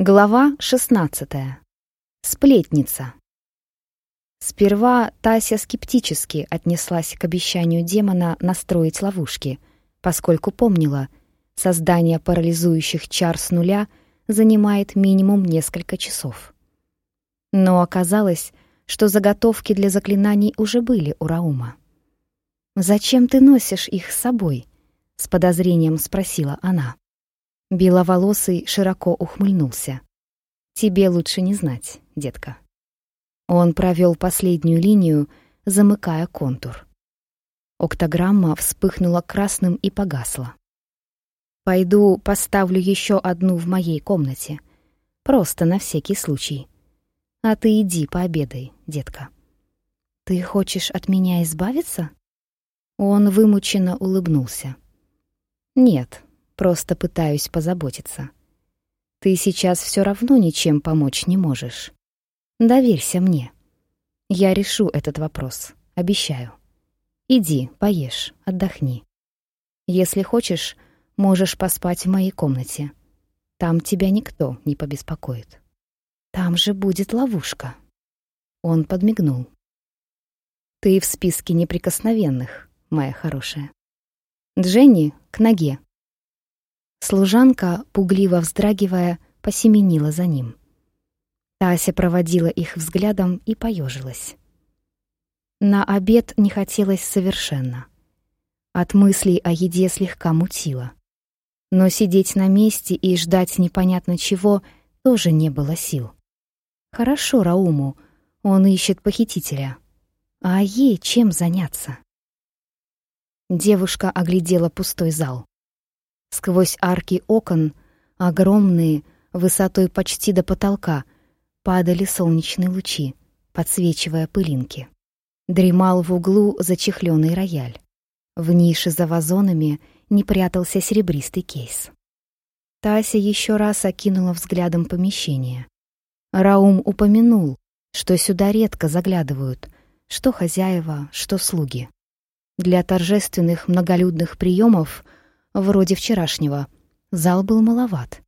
Глава 16. Сплетница. Сперва Тася скептически отнеслась к обещанию демона настроить ловушки, поскольку помнила, создание парализующих чар с нуля занимает минимум несколько часов. Но оказалось, что заготовки для заклинаний уже были у Раума. «Зачем ты носишь их с собой?» — с подозрением спросила она. Беловолосый широко ухмыльнулся. «Тебе лучше не знать, детка». Он провел последнюю линию, замыкая контур. Октограмма вспыхнула красным и погасла. «Пойду поставлю еще одну в моей комнате. Просто на всякий случай. А ты иди пообедай, детка». «Ты хочешь от меня избавиться?» Он вымученно улыбнулся. «Нет, Просто пытаюсь позаботиться. Ты сейчас все равно ничем помочь не можешь. Доверься мне. Я решу этот вопрос, обещаю. Иди, поешь, отдохни. Если хочешь, можешь поспать в моей комнате. Там тебя никто не побеспокоит. Там же будет ловушка. Он подмигнул. Ты в списке неприкосновенных, моя хорошая. Дженни к ноге. Служанка, пугливо вздрагивая, посеменила за ним. Тася проводила их взглядом и поежилась. На обед не хотелось совершенно. От мыслей о еде слегка мутило. Но сидеть на месте и ждать непонятно чего тоже не было сил. Хорошо Рауму, он ищет похитителя. А ей чем заняться? Девушка оглядела пустой зал. Сквозь арки окон, огромные, высотой почти до потолка, падали солнечные лучи, подсвечивая пылинки. Дремал в углу зачехленный рояль. В нише за вазонами не прятался серебристый кейс. Тася еще раз окинула взглядом помещение. Раум упомянул, что сюда редко заглядывают, что хозяева, что слуги. Для торжественных многолюдных приемов — вроде вчерашнего, зал был маловат,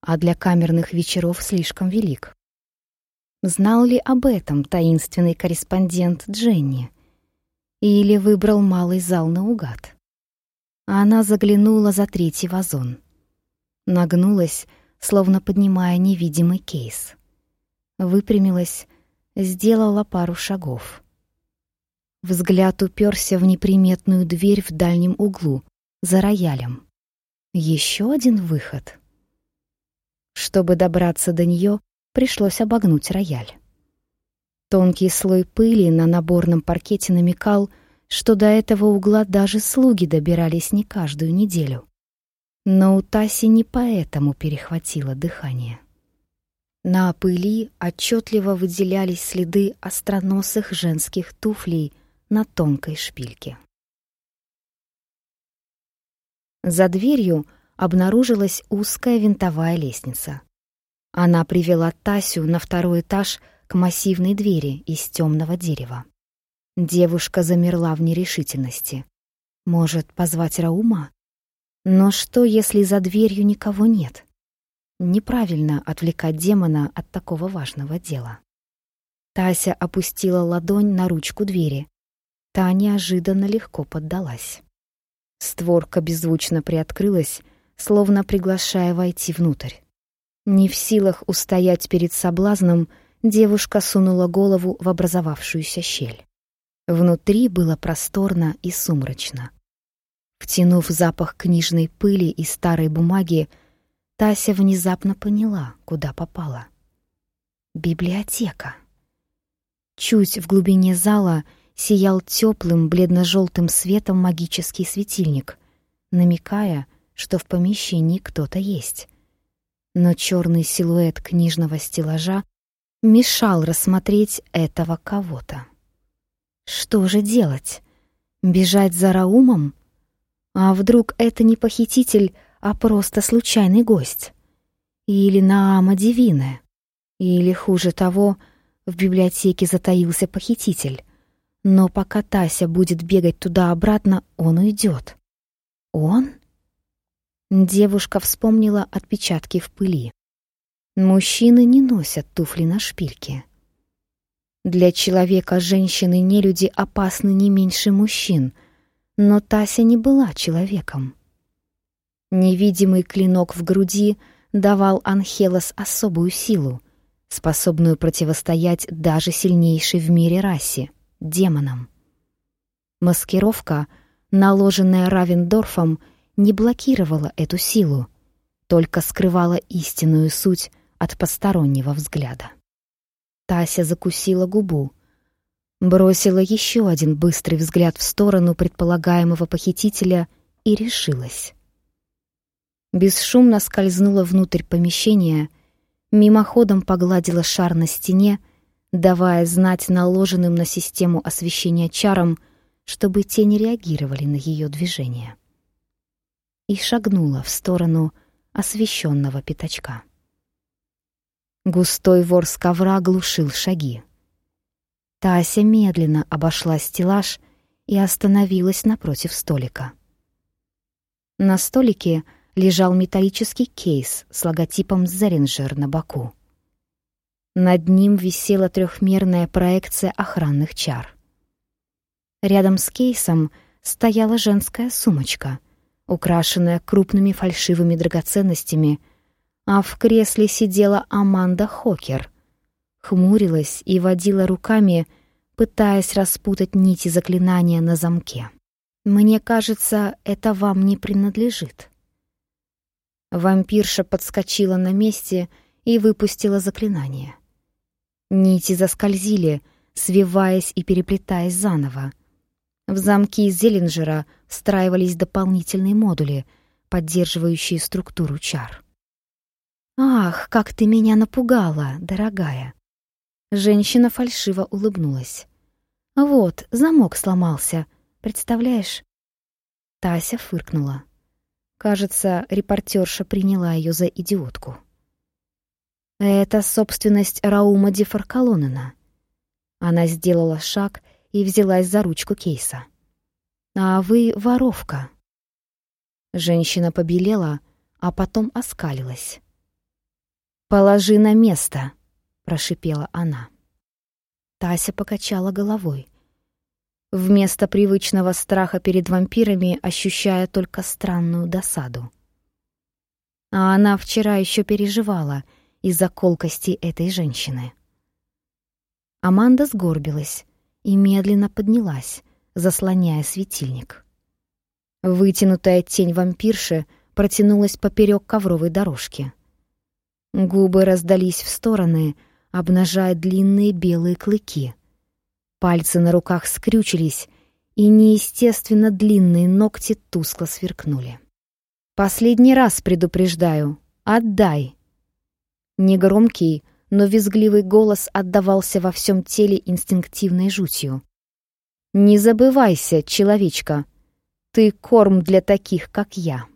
а для камерных вечеров слишком велик. Знал ли об этом таинственный корреспондент Дженни? Или выбрал малый зал наугад? Она заглянула за третий вазон. Нагнулась, словно поднимая невидимый кейс. Выпрямилась, сделала пару шагов. Взгляд уперся в неприметную дверь в дальнем углу, за роялем. Еще один выход. Чтобы добраться до нее, пришлось обогнуть рояль. Тонкий слой пыли на наборном паркете намекал, что до этого угла даже слуги добирались не каждую неделю. Но у Таси не поэтому перехватило дыхание. На пыли отчетливо выделялись следы остроносых женских туфлей на тонкой шпильке. За дверью обнаружилась узкая винтовая лестница. Она привела Тасю на второй этаж к массивной двери из темного дерева. Девушка замерла в нерешительности. Может, позвать Раума? Но что, если за дверью никого нет? Неправильно отвлекать демона от такого важного дела. Тася опустила ладонь на ручку двери. Та неожиданно легко поддалась. Створка беззвучно приоткрылась, словно приглашая войти внутрь. Не в силах устоять перед соблазном, девушка сунула голову в образовавшуюся щель. Внутри было просторно и сумрачно. Втянув запах книжной пыли и старой бумаги, Тася внезапно поняла, куда попала. Библиотека. Чуть в глубине зала — сиял теплым бледно-желтым светом магический светильник, намекая, что в помещении кто-то есть. Но черный силуэт книжного стеллажа мешал рассмотреть этого кого-то. Что же делать? Бежать за Раумом? А вдруг это не похититель, а просто случайный гость? Или Наама Дивиная? Или, хуже того, в библиотеке затаился похититель? Но пока Тася будет бегать туда-обратно, он уйдет. Он? Девушка вспомнила отпечатки в пыли. Мужчины не носят туфли на шпильке. Для человека женщины-нелюди опасны не меньше мужчин, но Тася не была человеком. Невидимый клинок в груди давал Анхелос особую силу, способную противостоять даже сильнейшей в мире расе — демонам. Маскировка, наложенная Равендорфом, не блокировала эту силу, только скрывала истинную суть от постороннего взгляда. Тася закусила губу, бросила еще один быстрый взгляд в сторону предполагаемого похитителя и решилась. Бесшумно скользнула внутрь помещения, мимоходом погладила шар на стене, давая знать наложенным на систему освещения чарам, чтобы те не реагировали на ее движение. И шагнула в сторону освещенного пятачка. Густой ворс ковра глушил шаги. Тася медленно обошла стеллаж и остановилась напротив столика. На столике лежал металлический кейс с логотипом «Зеринджер» на боку. Над ним висела трехмерная проекция охранных чар. Рядом с кейсом стояла женская сумочка, украшенная крупными фальшивыми драгоценностями — а в кресле сидела Аманда Хокер. Хмурилась и водила руками, пытаясь распутать нити заклинания на замке. «Мне кажется, это вам не принадлежит». Вампирша подскочила на месте и выпустила заклинание. Нити заскользили, свиваясь и переплетаясь заново. В замки Зеллинджера встраивались дополнительные модули, поддерживающие структуру чар. «Ах, как ты меня напугала, дорогая!» Женщина фальшиво улыбнулась. «Вот, замок сломался, представляешь?» Тася фыркнула. Кажется, репортерша приняла ее за идиотку. «Это собственность Раума Дефаркалонена». Она сделала шаг и взялась за ручку кейса. «А вы воровка». Женщина побелела, а потом оскалилась. «Положи на место», — прошипела она. Тася покачала головой. Вместо привычного страха перед вампирами ощущая только странную досаду. А она вчера еще переживала из-за колкости этой женщины. Аманда сгорбилась и медленно поднялась, заслоняя светильник. Вытянутая тень вампирши протянулась поперек ковровой дорожки — Губы раздались в стороны, обнажая длинные белые клыки. Пальцы на руках скрючились, и неестественно длинные ногти тускло сверкнули. «Последний раз предупреждаю. Отдай!» Негромкий, но визгливый голос отдавался во всем теле инстинктивной жутью. «Не забывайся, человечка! Ты корм для таких, как я!»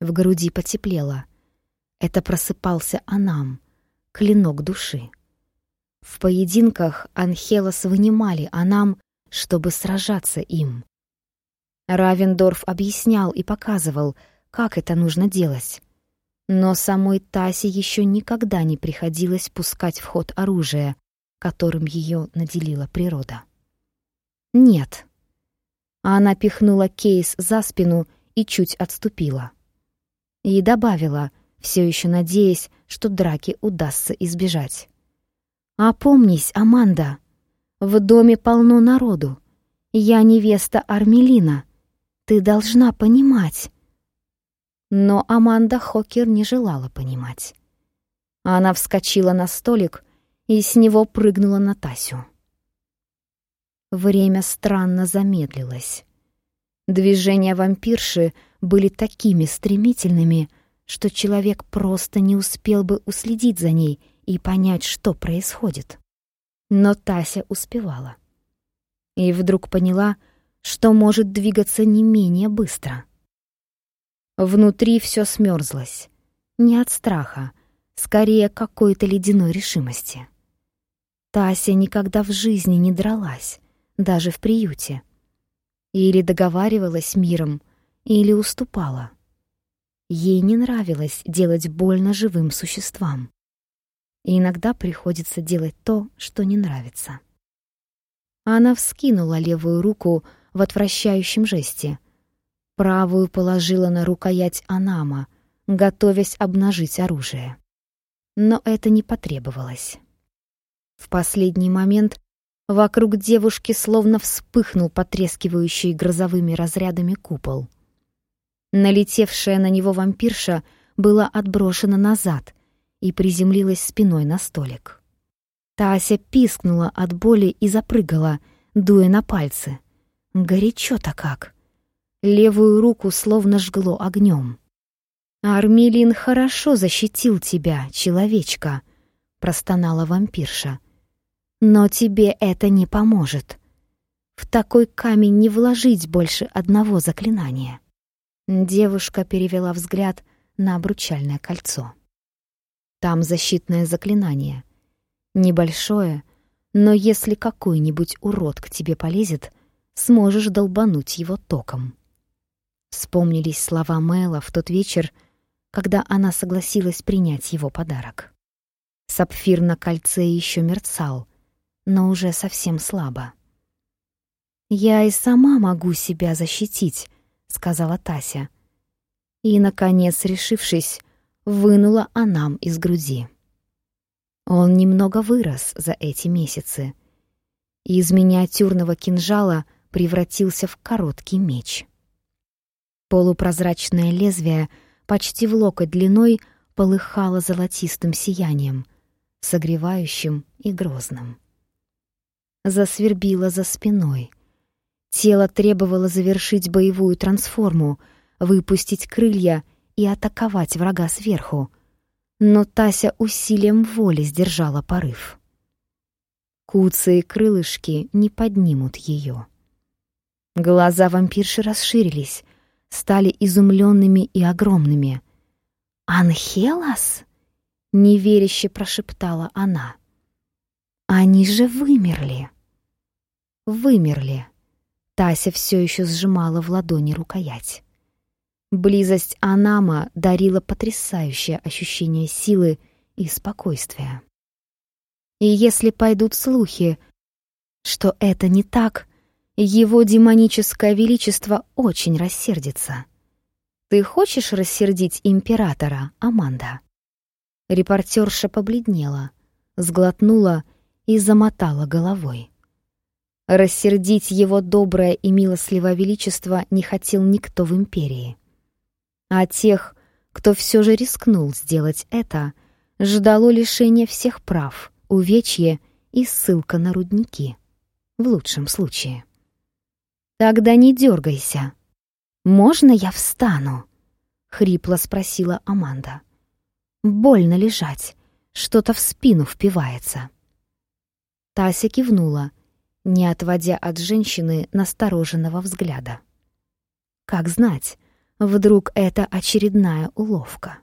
В груди потеплело — это просыпался Анам, клинок души. В поединках Анхелос вынимали Анам, чтобы сражаться им. Равендорф объяснял и показывал, как это нужно делать. Но самой Тасе еще никогда не приходилось пускать в ход оружие, которым ее наделила природа. «Нет». Она пихнула кейс за спину и чуть отступила. И добавила — все еще надеясь, что драки удастся избежать. «Опомнись, Аманда! В доме полно народу. Я невеста Армелина. Ты должна понимать». Но Аманда Хокер не желала понимать. Она вскочила на столик и с него прыгнула на Тасю. Время странно замедлилось. Движения вампирши были такими стремительными, что человек просто не успел бы уследить за ней и понять, что происходит. Но Тася успевала. И вдруг поняла, что может двигаться не менее быстро. Внутри все смерзлось. Не от страха, скорее какой-то ледяной решимости. Тася никогда в жизни не дралась, даже в приюте. Или договаривалась миром, или уступала. Ей не нравилось делать больно живым существам. И иногда приходится делать то, что не нравится. Она вскинула левую руку в отвращающем жесте. Правую положила на рукоять Анама, готовясь обнажить оружие. Но это не потребовалось. В последний момент вокруг девушки словно вспыхнул потрескивающий грозовыми разрядами купол. Налетевшая на него вампирша была отброшена назад и приземлилась спиной на столик. Тася пискнула от боли и запрыгала, дуя на пальцы. Горячо-то как. Левую руку словно жгло огнем. «Армелин хорошо защитил тебя, человечка», — простонала вампирша. «Но тебе это не поможет. В такой камень не вложить больше одного заклинания». Девушка перевела взгляд на обручальное кольцо. Там защитное заклинание. Небольшое, но если какой-нибудь урод к тебе полезет, сможешь долбануть его током. Вспомнились слова Мэла в тот вечер, когда она согласилась принять его подарок. Сапфир на кольце еще мерцал, но уже совсем слабо. «Я и сама могу себя защитить», сказала Тася. И, наконец, решившись, вынула Анам из груди. Он немного вырос за эти месяцы. Из миниатюрного кинжала превратился в короткий меч. Полупрозрачное лезвие почти в локоть длиной полыхало золотистым сиянием, согревающим и грозным. Засвербило за спиной — Тело требовало завершить боевую трансформу, выпустить крылья и атаковать врага сверху. Но Тася усилием воли сдержала порыв. Куцы и крылышки не поднимут ее. Глаза вампирши расширились, стали изумленными и огромными. «Анхелас?» — неверяще прошептала она. «Они же вымерли!» «Вымерли!» Тася все еще сжимала в ладони рукоять. Близость Анама дарила потрясающее ощущение силы и спокойствия. И если пойдут слухи, что это не так, его демоническое величество очень рассердится. Ты хочешь рассердить императора, Аманда? Репортерша побледнела, сглотнула и замотала головой. Рассердить его доброе и милостливое величество не хотел никто в империи. А тех, кто все же рискнул сделать это, ждало лишение всех прав, увечье и ссылка на рудники. В лучшем случае. «Тогда не дергайся. Можно я встану?» — хрипло спросила Аманда. «Больно лежать, что-то в спину впивается». Тася кивнула — не отводя от женщины настороженного взгляда. Как знать, вдруг это очередная уловка.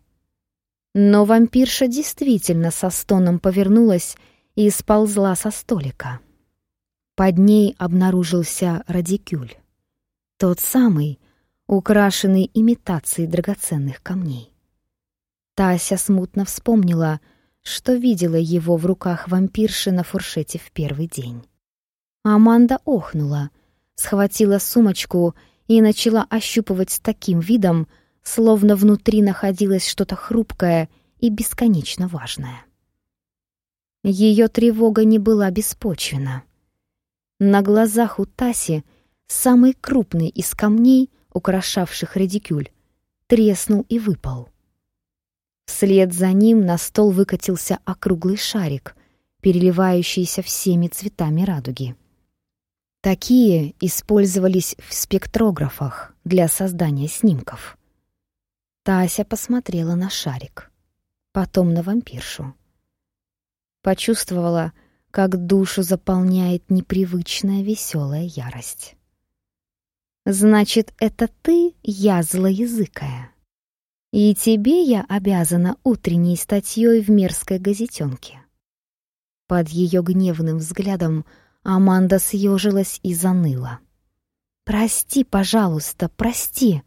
Но вампирша действительно со стоном повернулась и сползла со столика. Под ней обнаружился радикюль. Тот самый, украшенный имитацией драгоценных камней. Тася смутно вспомнила, что видела его в руках вампирши на фуршете в первый день. Аманда охнула, схватила сумочку и начала ощупывать с таким видом, словно внутри находилось что-то хрупкое и бесконечно важное. Ее тревога не была беспочвена. На глазах у Таси самый крупный из камней, украшавших редикюль, треснул и выпал. Вслед за ним на стол выкатился округлый шарик, переливающийся всеми цветами радуги. Такие использовались в спектрографах для создания снимков. Тася посмотрела на шарик, потом на вампиршу. Почувствовала, как душу заполняет непривычная веселая ярость. «Значит, это ты, я злоязыкая. И тебе я обязана утренней статьей в мерзкой газетенке». Под ее гневным взглядом Аманда съежилась и заныла. «Прости, пожалуйста, прости.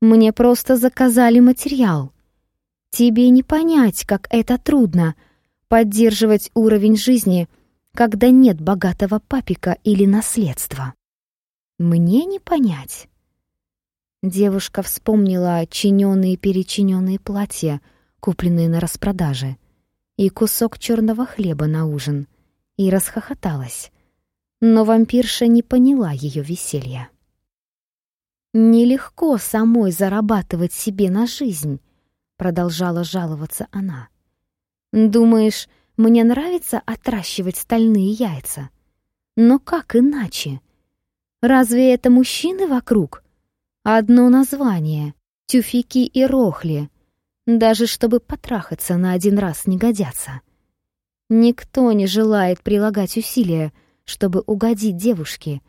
Мне просто заказали материал. Тебе не понять, как это трудно — поддерживать уровень жизни, когда нет богатого папика или наследства. Мне не понять. Девушка вспомнила чиненные-перечиненные платья, купленные на распродаже, и кусок черного хлеба на ужин, и расхохоталась. Но вампирша не поняла ее веселья. «Нелегко самой зарабатывать себе на жизнь», — продолжала жаловаться она. «Думаешь, мне нравится отращивать стальные яйца? Но как иначе? Разве это мужчины вокруг? Одно название — тюфяки и рохли. Даже чтобы потрахаться на один раз не годятся. Никто не желает прилагать усилия, чтобы угодить девушке,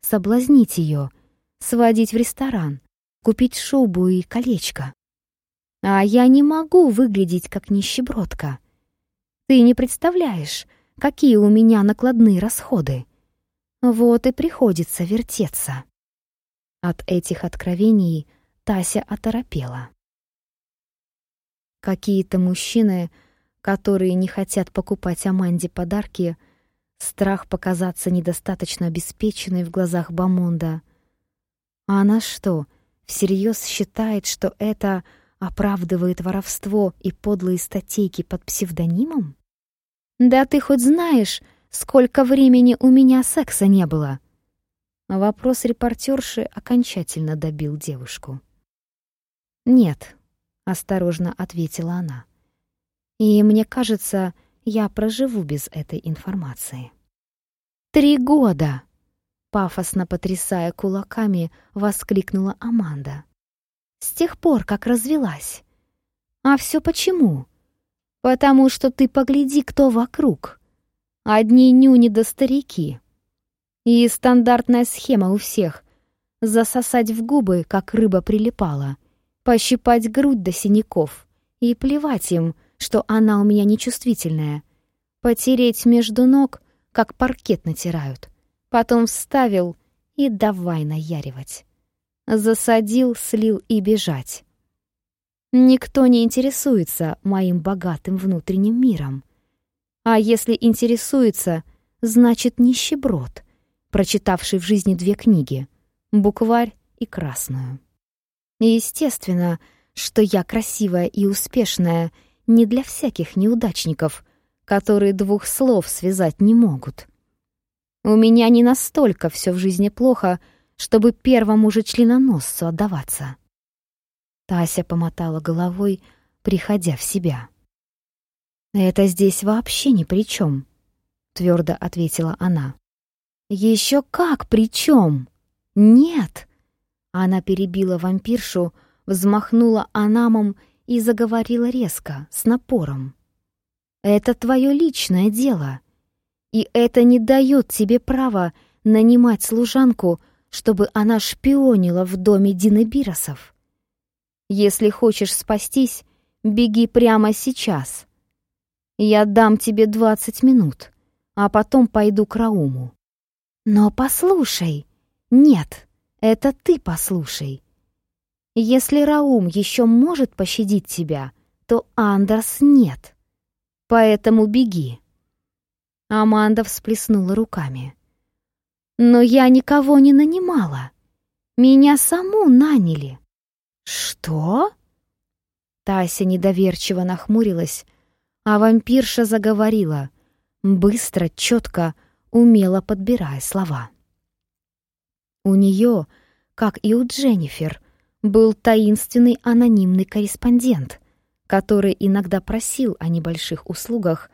соблазнить ее, сводить в ресторан, купить шубу и колечко. А я не могу выглядеть как нищебродка. Ты не представляешь, какие у меня накладные расходы. Вот и приходится вертеться. От этих откровений Тася оторопела. Какие-то мужчины, которые не хотят покупать Аманде подарки, страх показаться недостаточно обеспеченной в глазах Бамонда. А она что, всерьез считает, что это оправдывает воровство и подлые статейки под псевдонимом? Да ты хоть знаешь, сколько времени у меня секса не было? Вопрос репортерши окончательно добил девушку. «Нет», — осторожно ответила она. «И мне кажется, я проживу без этой информации». «Три года!» — пафосно потрясая кулаками, воскликнула Аманда. «С тех пор, как развелась. А все почему? Потому что ты погляди, кто вокруг. Одни нюни да старики». И стандартная схема у всех — засосать в губы, как рыба прилипала, пощипать грудь до синяков и плевать им, что она у меня нечувствительная, потереть между ног, как паркет натирают, потом вставил и давай наяривать. Засадил, слил и бежать. Никто не интересуется моим богатым внутренним миром. А если интересуется, значит нищеброд — прочитавший в жизни две книги «Букварь» и «Красную». естественно, что я красивая и успешная не для всяких неудачников, которые двух слов связать не могут. У меня не настолько все в жизни плохо, чтобы первому же членоносцу отдаваться. Тася помотала головой, приходя в себя. «Это здесь вообще ни при чем», — твердо ответила она. Еще как при чем? Нет! Она перебила вампиршу, взмахнула анамом и заговорила резко, с напором. Это твое личное дело. И это не дает тебе права нанимать служанку, чтобы она шпионила в доме Дины Биросов. Если хочешь спастись, беги прямо сейчас. Я дам тебе двадцать минут, а потом пойду к Рауму. Но послушай. Нет, это ты послушай. Если Раум еще может пощадить тебя, то Андерс нет. Поэтому беги. Аманда всплеснула руками. Но я никого не нанимала. Меня саму наняли. Что? Тася недоверчиво нахмурилась, а вампирша заговорила, быстро, четко, умело подбирая слова. У нее, как и у Дженнифер, был таинственный анонимный корреспондент, который иногда просил о небольших услугах,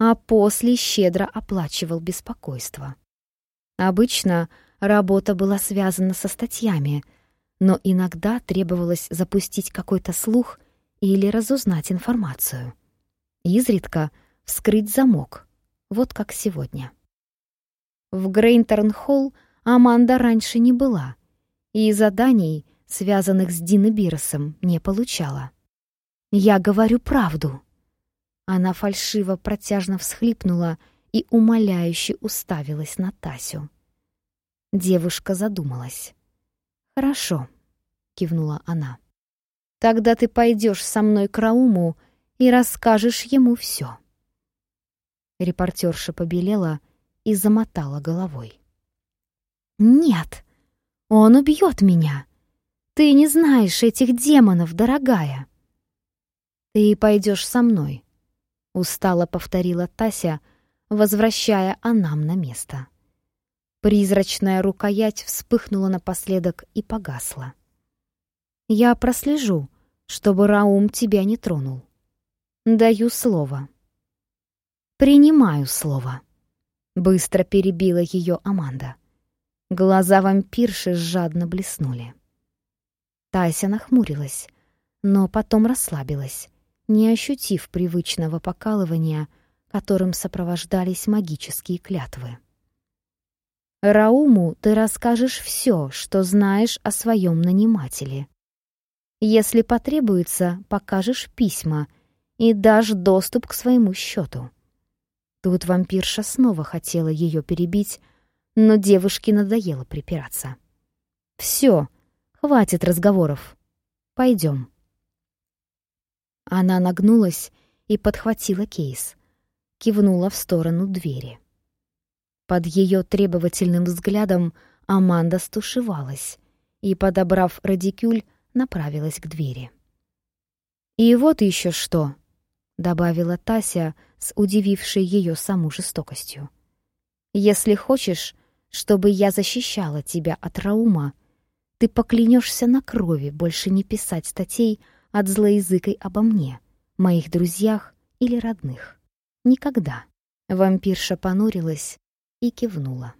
а после щедро оплачивал беспокойство. Обычно работа была связана со статьями, но иногда требовалось запустить какой-то слух или разузнать информацию. Изредка вскрыть замок, вот как сегодня. В Грейнтерн-Холл Аманда раньше не была, и заданий, связанных с Диной Биросом, не получала. «Я говорю правду». Она фальшиво протяжно всхлипнула и умоляюще уставилась на Тасю. Девушка задумалась. «Хорошо. кивнула она. «Тогда ты пойдешь со мной к Рауму и расскажешь ему все». Репортерша побелела и замотала головой. «Нет, он убьет меня. Ты не знаешь этих демонов, дорогая». «Ты пойдешь со мной», — устало повторила Тася, возвращая Анам на место. Призрачная рукоять вспыхнула напоследок и погасла. «Я прослежу, чтобы Раум тебя не тронул. Даю слово». «Принимаю слово», — быстро перебила ее Аманда. Глаза вампирши жадно блеснули. Тася нахмурилась, но потом расслабилась, не ощутив привычного покалывания, которым сопровождались магические клятвы. Рауму ты расскажешь все, что знаешь о своем нанимателе. Если потребуется, покажешь письма и дашь доступ к своему счету. Тут вампирша снова хотела ее перебить, но девушке надоело припираться. «Все, хватит разговоров. Пойдем». Она нагнулась и подхватила кейс, кивнула в сторону двери. Под ее требовательным взглядом Аманда стушевалась и, подобрав радикюль, направилась к двери. «И вот еще что!» — добавила Тася с удивившей ее саму жестокостью. «Если хочешь, чтобы я защищала тебя от Раума, ты поклянешься на крови больше не писать статей от злоязыкой обо мне, моих друзьях или родных. Никогда». Вампирша понурилась и кивнула.